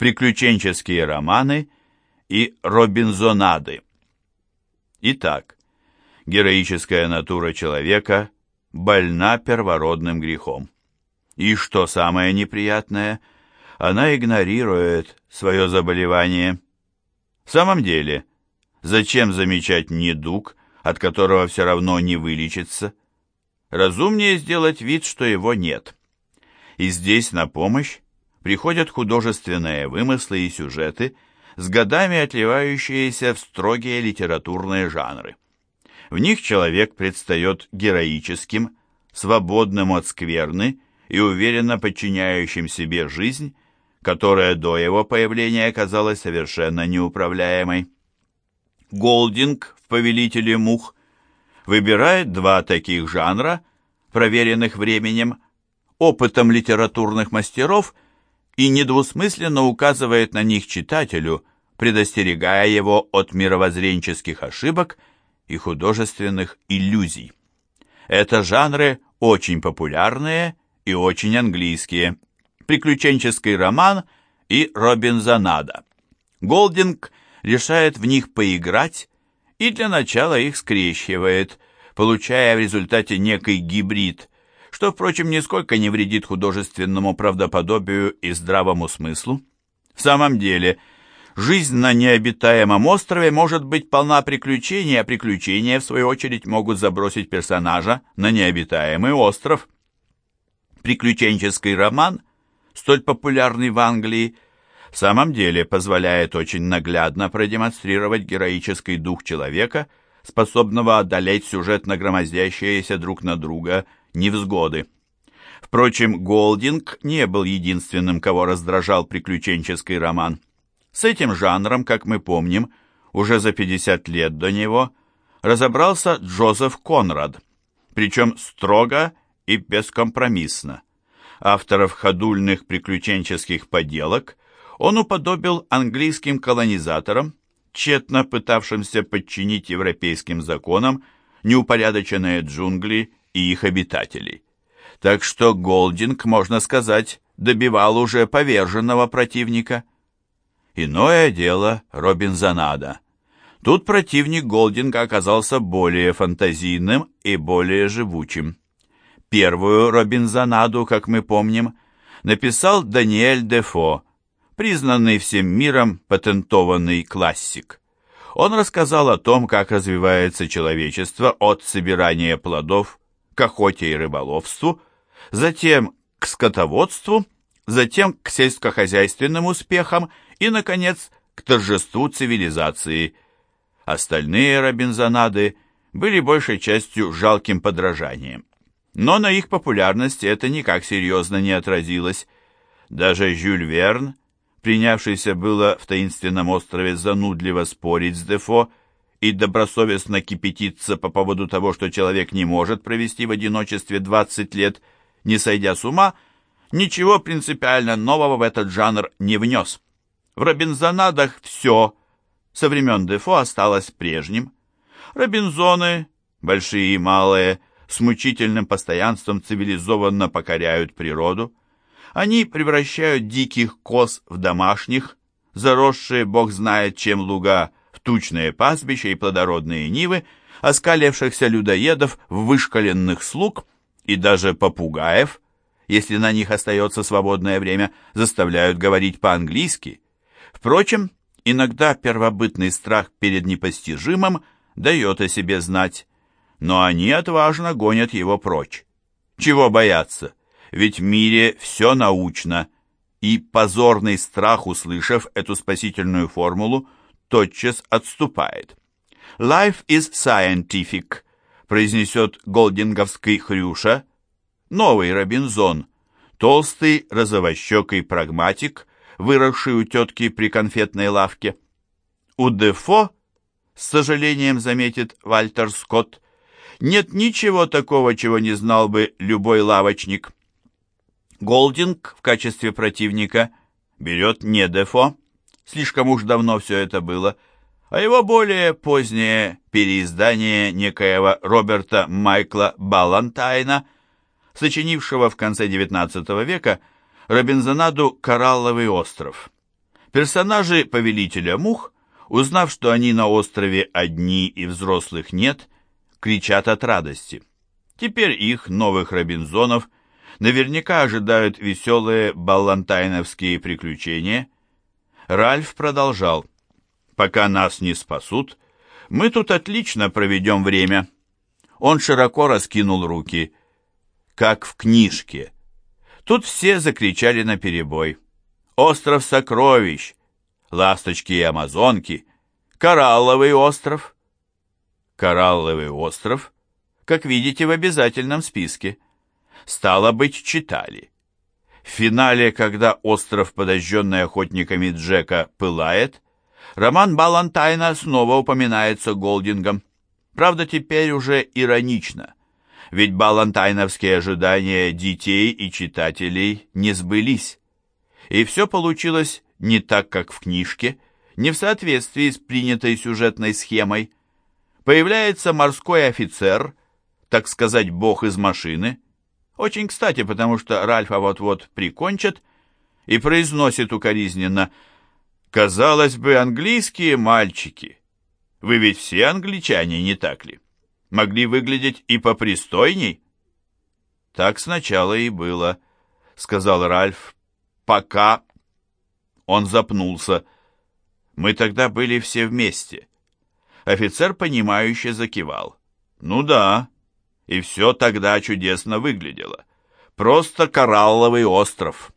приключенческие романы и робинзонады. Итак, героическая натура человека больна первородным грехом. И что самое неприятное, она игнорирует свое заболевание. В самом деле, зачем замечать недуг, от которого все равно не вылечится? Разумнее сделать вид, что его нет. И здесь на помощь приходят художественные вымыслы и сюжеты, с годами отливающиеся в строгие литературные жанры. В них человек предстает героическим, свободным от скверны и уверенно подчиняющим себе жизнь, которая до его появления казалась совершенно неуправляемой. Голдинг в «Повелителе мух» выбирает два таких жанра, проверенных временем, опытом литературных мастеров и недвусмысленно указывает на них читателю, предостерегая его от мировоззренческих ошибок и художественных иллюзий. Это жанры очень популярные и очень английские. Приключенческий роман и Робинзонада. Голдинг решает в них поиграть и для начала их скрещивает, получая в результате некий гибрид, что, впрочем, нисколько не вредит художественному правдоподобию и здравому смыслу. В самом деле, жизнь на необитаемом острове может быть полна приключений, а приключения, в свою очередь, могут забросить персонажа на необитаемый остров. Приключенческий роман, столь популярный в Англии, в самом деле позволяет очень наглядно продемонстрировать героический дух человека, способного одолеть сюжетно громоздящиеся друг на друга невзгоды. Впрочем, Голдинг не был единственным, кого раздражал приключенческий роман. С этим жанром, как мы помним, уже за 50 лет до него разобрался Джозеф Конрад, причем строго и бескомпромиссно. Авторов ходульных приключенческих поделок он уподобил английским колонизаторам, тщетно пытавшимся подчинить европейским законам неупорядоченные джунгли и их обитателей. Так что Голдинг, можно сказать, добивал уже поверженного противника. Иное дело Робинзонада. Тут противник Голдинга оказался более фантазийным и более живучим. Первую Робинзонаду, как мы помним, написал Даниэль Дефо, признанный всем миром патентованный классик. Он рассказал о том, как развивается человечество от собирания плодов к охоте и рыболовству, затем к скотоводству, затем к сельскохозяйственным успехам и, наконец, к торжеству цивилизации. Остальные Робинзонады были большей частью жалким подражанием. Но на их популярности это никак серьезно не отразилось. Даже Жюль Верн принявшийся было в таинственном острове занудливо спорить с Дефо и добросовестно кипятиться по поводу того, что человек не может провести в одиночестве 20 лет, не сойдя с ума, ничего принципиально нового в этот жанр не внес. В Робинзонадах все со времен Дефо осталось прежним. Робинзоны, большие и малые, с мучительным постоянством цивилизованно покоряют природу. Они превращают диких коз в домашних, заросшие бог знает чем луга тучные пастбища и плодородные нивы, оскалившихся людоедов вышкаленных слуг и даже попугаев, если на них остается свободное время, заставляют говорить по-английски. Впрочем, иногда первобытный страх перед непостижимым дает о себе знать, но они отважно гонят его прочь. Чего бояться? ведь в мире все научно, и позорный страх, услышав эту спасительную формулу, тотчас отступает. «Life is scientific», произнесет голдинговский Хрюша, новый Робинзон, толстый розовощекий прагматик, выросший у тетки при конфетной лавке. У Дефо, с сожалением заметит Вальтер Скотт, нет ничего такого, чего не знал бы любой лавочник. Голдинг в качестве противника берет не Дефо, слишком уж давно все это было, а его более позднее переиздание некоего Роберта Майкла Балантайна, сочинившего в конце XIX века Робинзонаду «Коралловый остров». Персонажи Повелителя Мух, узнав, что они на острове одни и взрослых нет, кричат от радости. Теперь их, новых Робинзонов, наверняка ожидают веселые баллантайновские приключения. Ральф продолжал. «Пока нас не спасут, мы тут отлично проведем время». Он широко раскинул руки, как в книжке. Тут все закричали наперебой. «Остров сокровищ! Ласточки и амазонки! Коралловый остров!» «Коралловый остров», как видите, в обязательном списке. Стало быть, читали. В финале, когда остров, подожженный охотниками Джека, пылает, роман Балантайна снова упоминается Голдингом. Правда, теперь уже иронично, ведь балантайновские ожидания детей и читателей не сбылись. И все получилось не так, как в книжке, не в соответствии с принятой сюжетной схемой. Появляется морской офицер, так сказать, бог из машины, очень кстати, потому что Ральфа вот-вот прикончат, и произносит укоризненно «Казалось бы, английские мальчики. Вы ведь все англичане, не так ли? Могли выглядеть и попристойней?» «Так сначала и было», — сказал Ральф, — «пока...» Он запнулся. «Мы тогда были все вместе». Офицер, понимающе закивал. «Ну да, и все тогда чудесно выглядело. Просто коралловый остров.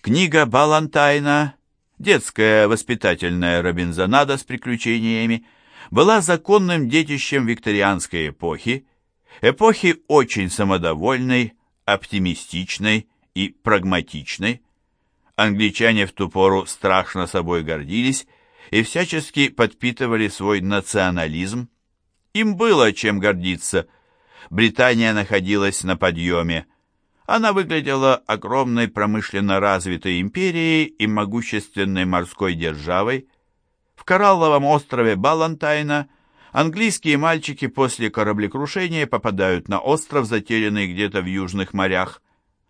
Книга Балантайна, детская воспитательная Робинзонада с приключениями, была законным детищем викторианской эпохи, эпохи очень самодовольной, оптимистичной и прагматичной. Англичане в ту пору страшно собой гордились и всячески подпитывали свой национализм. Им было чем гордиться – Британия находилась на подъеме. Она выглядела огромной промышленно развитой империей и могущественной морской державой. В коралловом острове Балантайна английские мальчики после кораблекрушения попадают на остров, затерянный где-то в южных морях.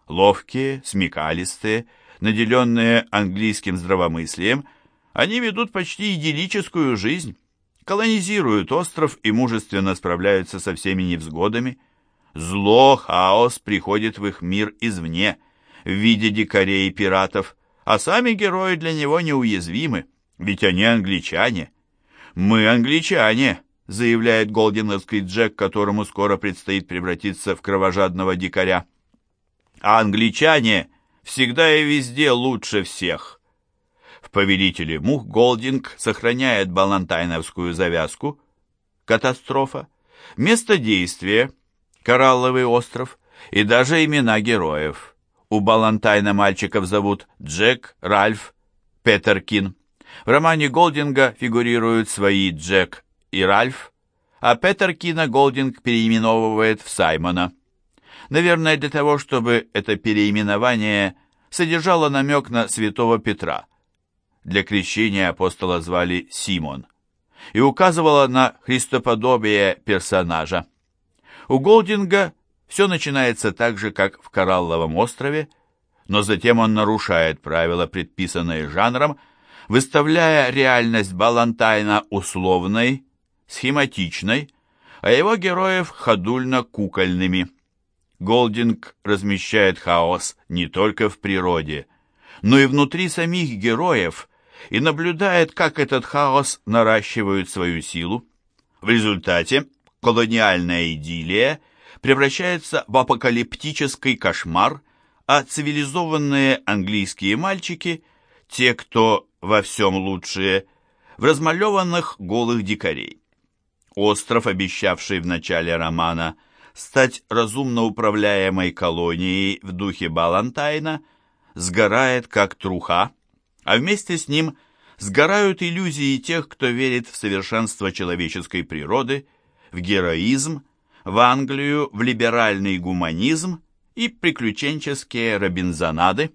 Ловкие, смекалистые, наделенные английским здравомыслием, они ведут почти идиллическую жизнь колонизируют остров и мужественно справляются со всеми невзгодами. Зло, хаос приходит в их мир извне, в виде дикарей и пиратов, а сами герои для него неуязвимы, ведь они англичане. «Мы англичане», — заявляет голдиновский Джек, которому скоро предстоит превратиться в кровожадного дикаря. «А англичане всегда и везде лучше всех». В «Повелителе мух» Голдинг сохраняет балантайновскую завязку «Катастрофа», место действия «Коралловый остров» и даже имена героев. У Балантайна мальчиков зовут Джек, Ральф, Петеркин. В романе Голдинга фигурируют свои Джек и Ральф, а Петеркина Голдинг переименовывает в Саймона. Наверное, для того, чтобы это переименование содержало намек на святого Петра – для крещения апостола звали Симон, и указывала на христоподобие персонажа. У Голдинга все начинается так же, как в Коралловом острове, но затем он нарушает правила, предписанные жанром, выставляя реальность Балантайна условной, схематичной, а его героев ходульно-кукольными. Голдинг размещает хаос не только в природе, но и внутри самих героев, и наблюдает, как этот хаос наращивает свою силу. В результате колониальная идиллия превращается в апокалиптический кошмар, а цивилизованные английские мальчики, те, кто во всем лучшие, в размалеванных голых дикарей. Остров, обещавший в начале романа стать разумно управляемой колонией в духе Балантайна, сгорает как труха, а вместе с ним сгорают иллюзии тех, кто верит в совершенство человеческой природы, в героизм, в Англию, в либеральный гуманизм и приключенческие робинзонады.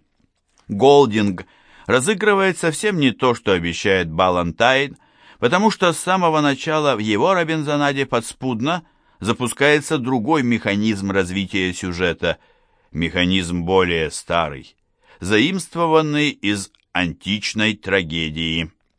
Голдинг разыгрывает совсем не то, что обещает Балантайн, потому что с самого начала в его робинзонаде подспудно запускается другой механизм развития сюжета, механизм более старый, заимствованный из античной трагедии.